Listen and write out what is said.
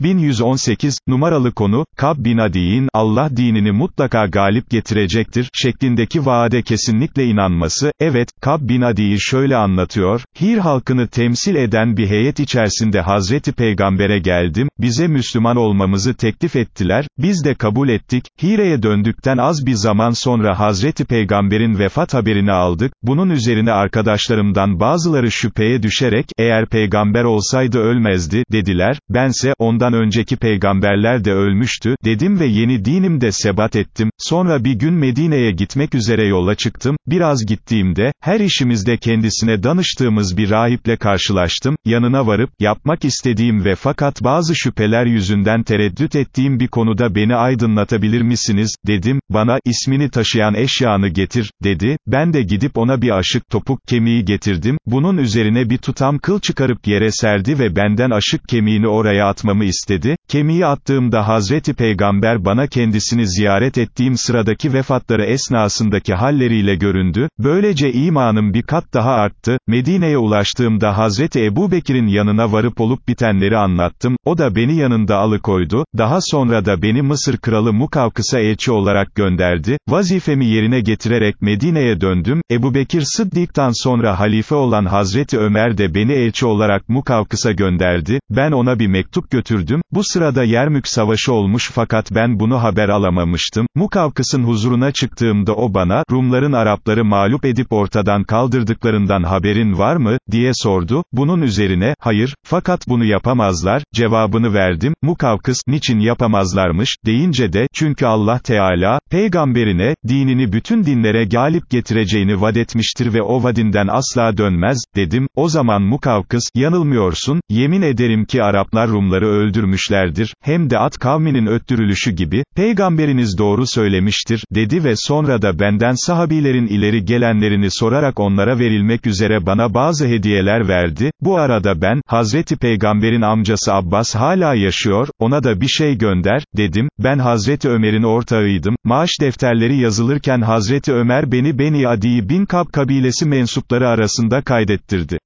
1118, numaralı konu, Kab bin Adi'in, Allah dinini mutlaka galip getirecektir, şeklindeki vaade kesinlikle inanması, evet, Kab bin Adi'yi şöyle anlatıyor, Hir halkını temsil eden bir heyet içerisinde Hazreti Peygamber'e geldim, bize Müslüman olmamızı teklif ettiler, biz de kabul ettik, Hire'ye döndükten az bir zaman sonra Hazreti Peygamber'in vefat haberini aldık, bunun üzerine arkadaşlarımdan bazıları şüpheye düşerek, eğer peygamber olsaydı ölmezdi, dediler, bense, ondan önceki peygamberler de ölmüştü, dedim ve yeni dinimde sebat ettim, sonra bir gün Medine'ye gitmek üzere yola çıktım, biraz gittiğimde, her işimizde kendisine danıştığımız bir rahiple karşılaştım, yanına varıp, yapmak istediğim ve fakat bazı şüpheler yüzünden tereddüt ettiğim bir konuda beni aydınlatabilir misiniz, dedim, bana, ismini taşıyan eşyanı getir, dedi, ben de gidip ona bir aşık topuk kemiği getirdim, bunun üzerine bir tutam kıl çıkarıp yere serdi ve benden aşık kemiğini oraya atmamı istedi, istedi, kemiği attığımda Hazreti Peygamber bana kendisini ziyaret ettiğim sıradaki vefatları esnasındaki halleriyle göründü, böylece imanım bir kat daha arttı, Medine'ye ulaştığımda Hazreti Ebu Bekir'in yanına varıp olup bitenleri anlattım, o da beni yanında alıkoydu, daha sonra da beni Mısır kralı Mukavkıs'a elçi olarak gönderdi, vazifemi yerine getirerek Medine'ye döndüm, Ebu Bekir Sıddık'tan sonra halife olan Hazreti Ömer de beni elçi olarak Mukavkıs'a gönderdi, ben ona bir mektup götürdüm, bu sırada Yermük savaşı olmuş fakat ben bunu haber alamamıştım, Mukavkıs'ın huzuruna çıktığımda o bana, Rumların Arapları mağlup edip ortadan kaldırdıklarından haberin var mı, diye sordu, bunun üzerine, hayır, fakat bunu yapamazlar, cevabını verdim, Mukavkıs, niçin yapamazlarmış, deyince de, çünkü Allah Teala, peygamberine, dinini bütün dinlere galip getireceğini vaat etmiştir ve o vadinden asla dönmez, dedim, o zaman Mukavkıs, yanılmıyorsun, yemin ederim ki Araplar Rumları öldürmüşlerdir, hem de at kavminin öttürülüşü gibi, peygamberiniz doğru söylemiştir, dedi ve sonra da benden sahabilerin ileri gelenlerini sorarak onlara verilmek üzere bana bazı hediyeler verdi, bu arada ben, Hazreti Peygamber'in amcası Abbas hala yaşıyor, ona da bir şey gönder, dedim, ben Hazreti Ömer'in ortağıydım, maaş defterleri yazılırken Hazreti Ömer beni Beni Adi bin Kab kabilesi mensupları arasında kaydettirdi.